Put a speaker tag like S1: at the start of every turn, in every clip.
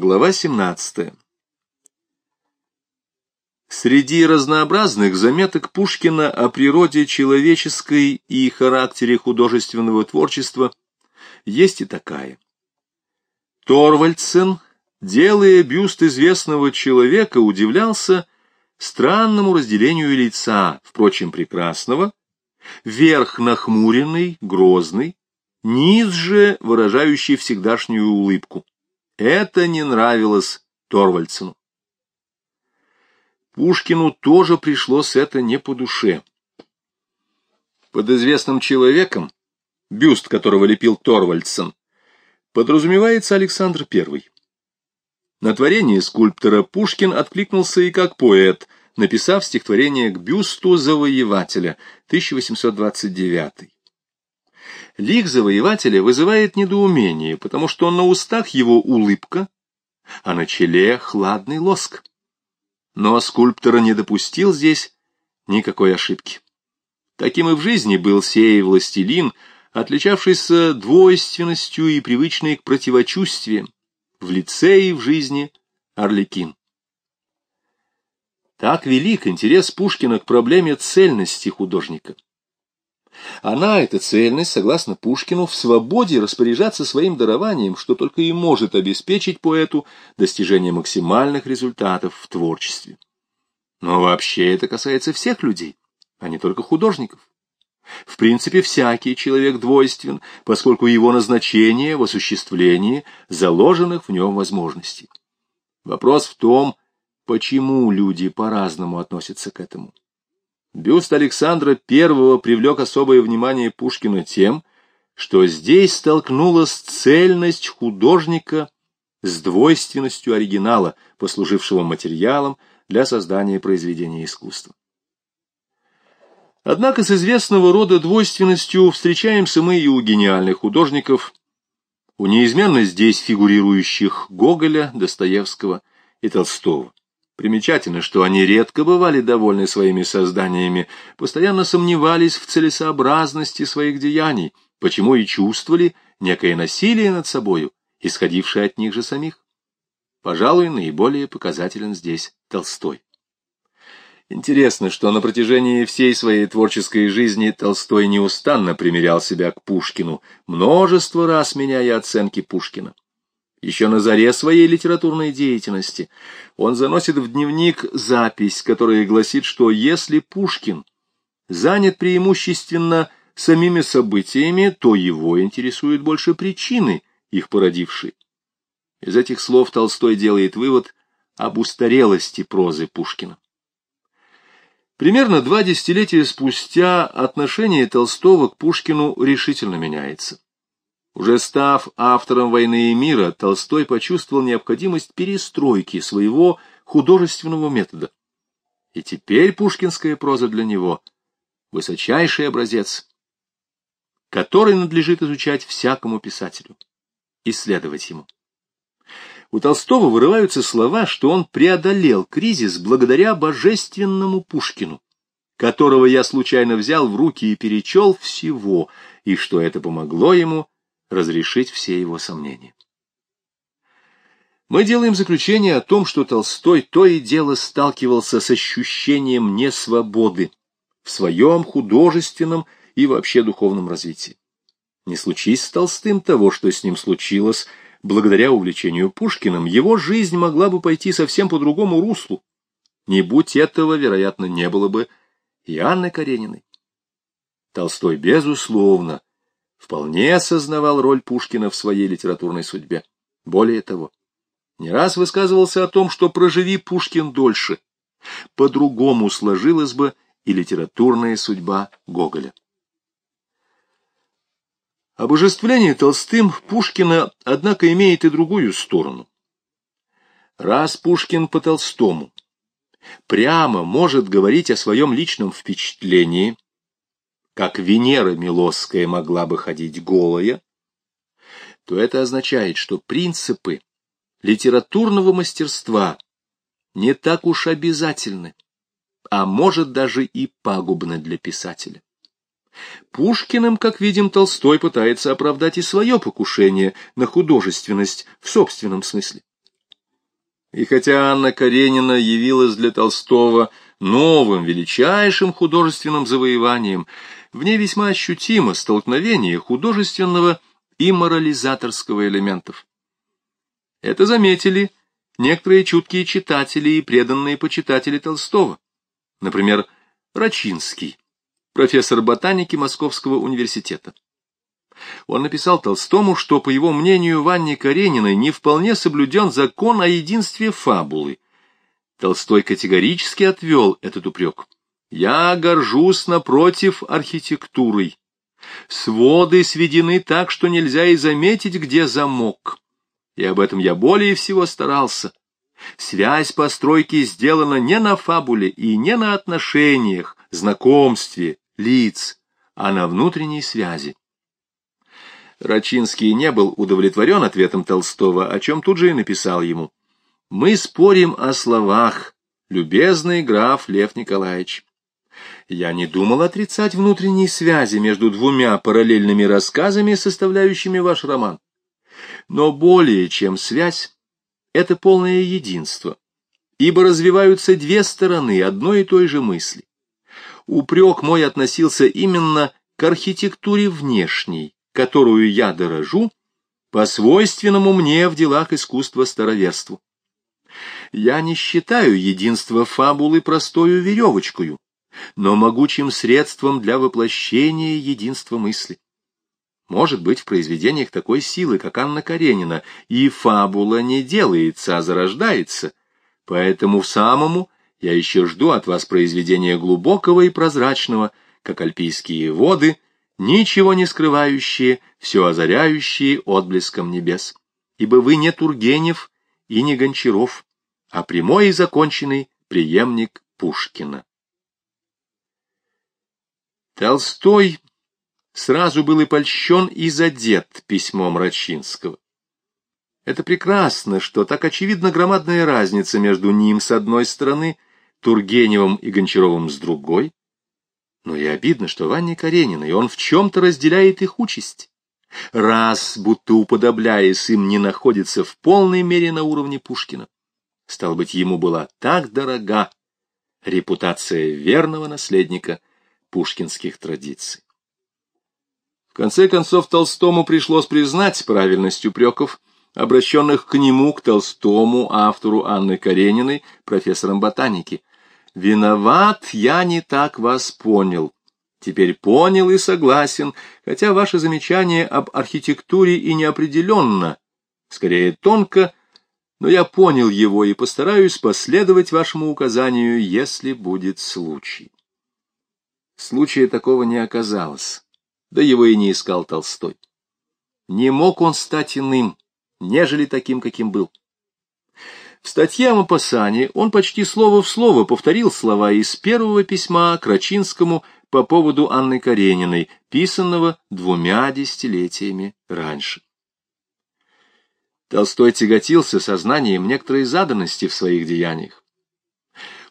S1: Глава 17. Среди разнообразных заметок Пушкина о природе человеческой и характере художественного творчества есть и такая. Торвальдсен, делая бюст известного человека, удивлялся странному разделению лица, впрочем, прекрасного, верх нахмуренный, грозный, низ же выражающий всегдашнюю улыбку. Это не нравилось Торвальдсену. Пушкину тоже пришлось это не по душе. Под известным человеком, бюст которого лепил Торвальдсен, подразумевается Александр I. На творение скульптора Пушкин откликнулся и как поэт, написав стихотворение к бюсту завоевателя 1829. Лик завоевателя вызывает недоумение, потому что на устах его улыбка, а на челе хладный лоск. Но скульптор не допустил здесь никакой ошибки. Таким и в жизни был сей властелин, отличавшийся двойственностью и привычной к противочувствиям, в лице и в жизни Орликин. Так велик интерес Пушкина к проблеме цельности художника. Она, эта цельность, согласно Пушкину, в свободе распоряжаться своим дарованием, что только и может обеспечить поэту достижение максимальных результатов в творчестве. Но вообще это касается всех людей, а не только художников. В принципе, всякий человек двойствен, поскольку его назначение в осуществлении заложенных в нем возможностей. Вопрос в том, почему люди по-разному относятся к этому. Бюст Александра I привлек особое внимание Пушкина тем, что здесь столкнулась цельность художника с двойственностью оригинала, послужившего материалом для создания произведения искусства. Однако с известного рода двойственностью встречаемся мы и у гениальных художников, у неизменно здесь фигурирующих Гоголя, Достоевского и Толстого. Примечательно, что они редко бывали довольны своими созданиями, постоянно сомневались в целесообразности своих деяний, почему и чувствовали некое насилие над собою, исходившее от них же самих. Пожалуй, наиболее показателен здесь Толстой. Интересно, что на протяжении всей своей творческой жизни Толстой неустанно примерял себя к Пушкину, множество раз меняя оценки Пушкина. Еще на заре своей литературной деятельности он заносит в дневник запись, которая гласит, что если Пушкин занят преимущественно самими событиями, то его интересуют больше причины, их породившие. Из этих слов Толстой делает вывод об устарелости прозы Пушкина. Примерно два десятилетия спустя отношение Толстого к Пушкину решительно меняется. Уже став автором «Войны и мира», Толстой почувствовал необходимость перестройки своего художественного метода. И теперь пушкинская проза для него — высочайший образец, который надлежит изучать всякому писателю, исследовать ему. У Толстого вырываются слова, что он преодолел кризис благодаря божественному Пушкину, которого я случайно взял в руки и перечел всего, и что это помогло ему разрешить все его сомнения. Мы делаем заключение о том, что Толстой то и дело сталкивался с ощущением несвободы в своем художественном и вообще духовном развитии. Не случись с Толстым того, что с ним случилось, благодаря увлечению Пушкиным, его жизнь могла бы пойти совсем по другому руслу. Не будь этого, вероятно, не было бы и Анны Карениной. Толстой, безусловно, вполне осознавал роль Пушкина в своей литературной судьбе. Более того, не раз высказывался о том, что проживи Пушкин дольше, по-другому сложилась бы и литературная судьба Гоголя. Обожествление Толстым Пушкина, однако, имеет и другую сторону. Раз Пушкин по Толстому прямо может говорить о своем личном впечатлении, как Венера Милосская могла бы ходить голая, то это означает, что принципы литературного мастерства не так уж обязательны, а может даже и пагубны для писателя. Пушкиным, как видим, Толстой пытается оправдать и свое покушение на художественность в собственном смысле. И хотя Анна Каренина явилась для Толстого новым, величайшим художественным завоеванием, в ней весьма ощутимо столкновение художественного и морализаторского элементов. Это заметили некоторые чуткие читатели и преданные почитатели Толстого. Например, Рачинский, профессор ботаники Московского университета. Он написал Толстому, что, по его мнению, в Анне Карениной не вполне соблюден закон о единстве фабулы. Толстой категорически отвел этот упрек. «Я горжусь, напротив, архитектурой. Своды сведены так, что нельзя и заметить, где замок. И об этом я более всего старался. Связь постройки сделана не на фабуле и не на отношениях, знакомстве, лиц, а на внутренней связи. Рачинский не был удовлетворен ответом Толстого, о чем тут же и написал ему. «Мы спорим о словах, любезный граф Лев Николаевич. Я не думал отрицать внутренней связи между двумя параллельными рассказами, составляющими ваш роман. Но более чем связь, это полное единство, ибо развиваются две стороны одной и той же мысли. Упрек мой относился именно к архитектуре внешней, которую я дорожу, по свойственному мне в делах искусства староверству. Я не считаю единство фабулы простою веревочкою, но могучим средством для воплощения единства мысли. Может быть, в произведениях такой силы, как Анна Каренина, и фабула не делается, а зарождается, поэтому в самому я еще жду от вас произведения глубокого и прозрачного, как альпийские воды, ничего не скрывающие, все озаряющие отблеском небес. Ибо вы не Тургенев и не Гончаров, а прямой и законченный преемник Пушкина. Толстой сразу был и польщен, и задет письмом Рачинского. Это прекрасно, что так очевидна громадная разница между ним с одной стороны, Тургеневым и Гончаровым с другой, но и обидно, что Ваня Карениной он в чем-то разделяет их участь. Раз, будто уподобляясь им, не находится в полной мере на уровне Пушкина. Стал быть, ему была так дорога репутация верного наследника пушкинских традиций. В конце концов, Толстому пришлось признать правильность упреков, обращенных к нему, к Толстому, автору Анны Карениной, профессором ботаники. «Виноват, я не так вас понял. Теперь понял и согласен, хотя ваше замечание об архитектуре и неопределенно, скорее тонко, но я понял его и постараюсь последовать вашему указанию, если будет случай». Случая такого не оказалось, да его и не искал Толстой. Не мог он стать иным, нежели таким, каким был. В статье о Мапасане он почти слово в слово повторил слова из первого письма к Рачинскому по поводу Анны Карениной, писанного двумя десятилетиями раньше. Толстой тяготился сознанием некоторой заданности в своих деяниях.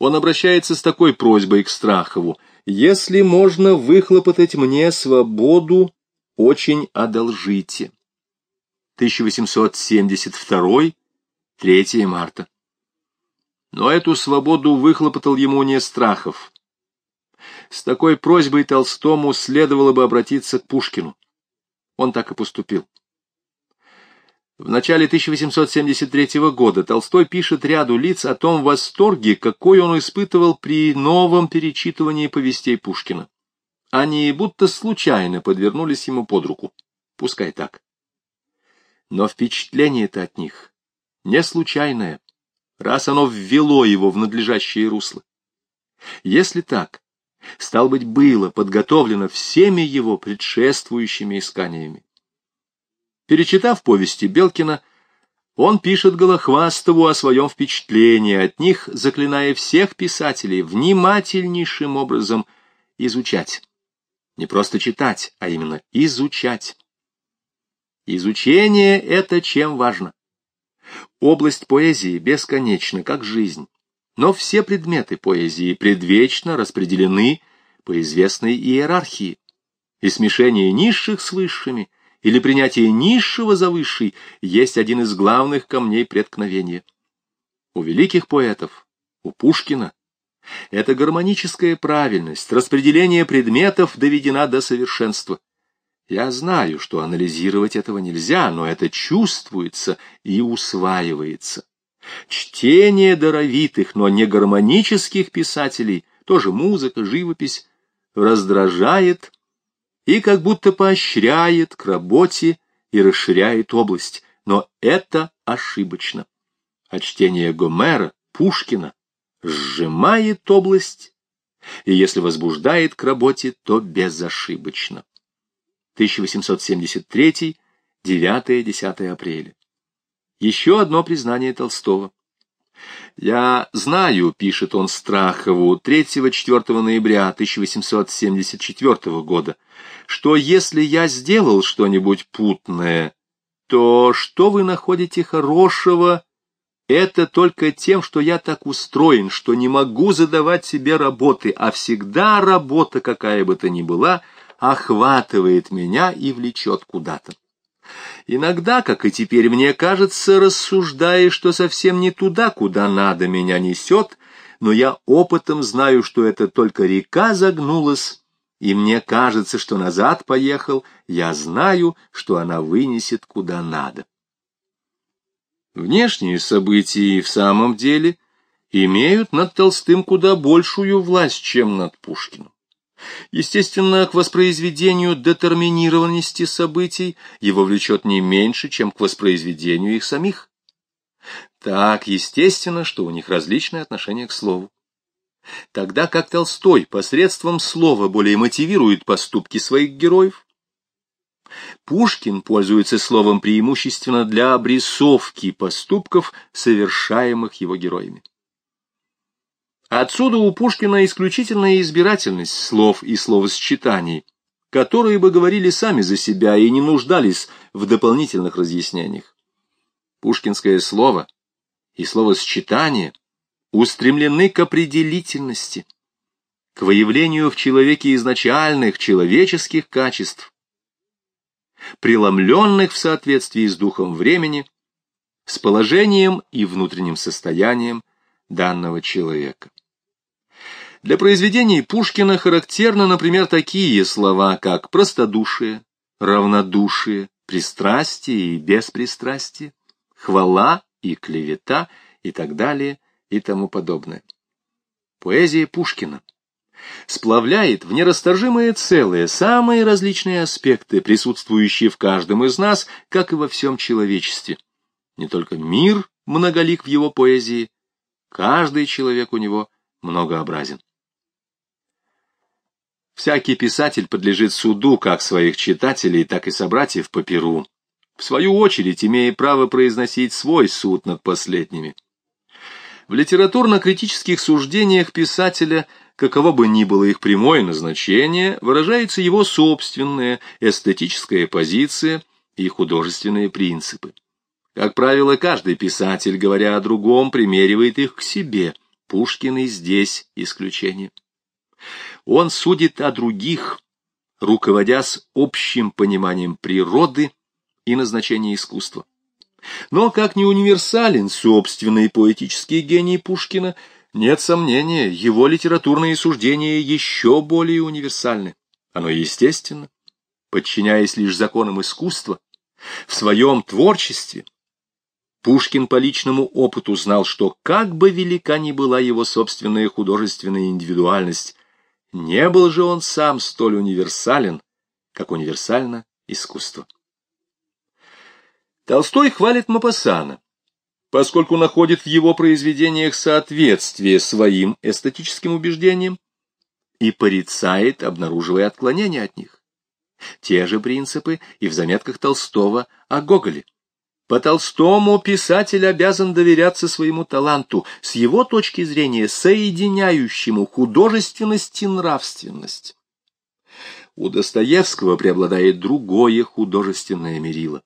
S1: Он обращается с такой просьбой к Страхову, «Если можно выхлопотать мне свободу, очень одолжите». 1872, 3 марта. Но эту свободу выхлопотал ему не Страхов. С такой просьбой Толстому следовало бы обратиться к Пушкину. Он так и поступил. В начале 1873 года Толстой пишет ряду лиц о том восторге, какой он испытывал при новом перечитывании повестей Пушкина. Они будто случайно подвернулись ему под руку. Пускай так. Но впечатление-то от них не случайное, раз оно ввело его в надлежащее русло. Если так, стал быть, было подготовлено всеми его предшествующими исканиями. Перечитав повести Белкина, он пишет Голохвастову о своем впечатлении от них, заклиная всех писателей внимательнейшим образом изучать. Не просто читать, а именно изучать. Изучение — это чем важно. Область поэзии бесконечна, как жизнь. Но все предметы поэзии предвечно распределены по известной иерархии. И смешение низших с высшими или принятие низшего за высший есть один из главных камней преткновения. у великих поэтов, у Пушкина. Эта гармоническая правильность, распределение предметов доведена до совершенства. Я знаю, что анализировать этого нельзя, но это чувствуется и усваивается. Чтение даровитых, но не гармонических писателей, тоже музыка, живопись, раздражает и как будто поощряет к работе и расширяет область, но это ошибочно. А чтение Гомера, Пушкина сжимает область, и если возбуждает к работе, то безошибочно. 1873, 9-10 апреля. Еще одно признание Толстого. «Я знаю», — пишет он Страхову 3-4 ноября 1874 года, «что если я сделал что-нибудь путное, то что вы находите хорошего это только тем, что я так устроен, что не могу задавать себе работы, а всегда работа, какая бы то ни была, охватывает меня и влечет куда-то. Иногда, как и теперь мне кажется, рассуждая, что совсем не туда, куда надо, меня несет, но я опытом знаю, что это только река загнулась, и мне кажется, что назад поехал, я знаю, что она вынесет куда надо. Внешние события в самом деле имеют над Толстым куда большую власть, чем над Пушкиным. Естественно, к воспроизведению детерминированности событий его влечет не меньше, чем к воспроизведению их самих. Так, естественно, что у них различное отношение к слову. Тогда как Толстой посредством слова более мотивирует поступки своих героев, Пушкин пользуется словом преимущественно для обрисовки поступков, совершаемых его героями. Отсюда у Пушкина исключительная избирательность слов и словосчитаний, которые бы говорили сами за себя и не нуждались в дополнительных разъяснениях. Пушкинское слово и словосчитание устремлены к определительности, к выявлению в человеке изначальных человеческих качеств, преломленных в соответствии с духом времени, с положением и внутренним состоянием данного человека. Для произведений Пушкина характерны, например, такие слова, как простодушие, равнодушие, пристрастие и беспристрастие, хвала и клевета и так далее и тому подобное. Поэзия Пушкина сплавляет в нерасторжимое целое самые различные аспекты, присутствующие в каждом из нас, как и во всем человечестве. Не только мир многолик в его поэзии, каждый человек у него многообразен. Всякий писатель подлежит суду как своих читателей, так и собратьев по перу, в свою очередь имея право произносить свой суд над последними. В литературно-критических суждениях писателя – каково бы ни было их прямое назначение, выражается его собственная эстетическая позиция и художественные принципы. Как правило, каждый писатель, говоря о другом, примеривает их к себе. Пушкин и здесь исключение. Он судит о других, руководясь общим пониманием природы и назначения искусства. Но как не универсален собственный поэтический гений Пушкина, нет сомнения, его литературные суждения еще более универсальны. Оно естественно, подчиняясь лишь законам искусства, в своем творчестве. Пушкин по личному опыту знал, что как бы велика ни была его собственная художественная индивидуальность, не был же он сам столь универсален, как универсально искусство. Толстой хвалит Мапассана, поскольку находит в его произведениях соответствие своим эстетическим убеждениям и порицает, обнаруживая отклонения от них. Те же принципы и в заметках Толстого о Гоголе. По Толстому писатель обязан доверяться своему таланту, с его точки зрения соединяющему художественность и нравственность. У Достоевского преобладает другое художественное мерило.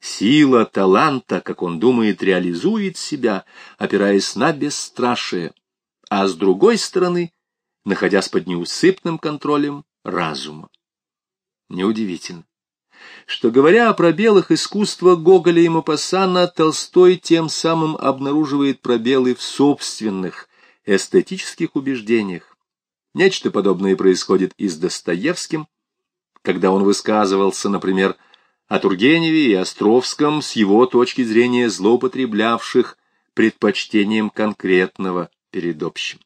S1: Сила таланта, как он думает, реализует себя, опираясь на бесстрашие, а с другой стороны, находясь под неусыпным контролем разума. Неудивительно, что, говоря о пробелах искусства Гоголя и Мапассана, Толстой тем самым обнаруживает пробелы в собственных эстетических убеждениях. Нечто подобное происходит и с Достоевским, когда он высказывался, например, о Тургеневе и Островском с его точки зрения злоупотреблявших предпочтением конкретного перед общим.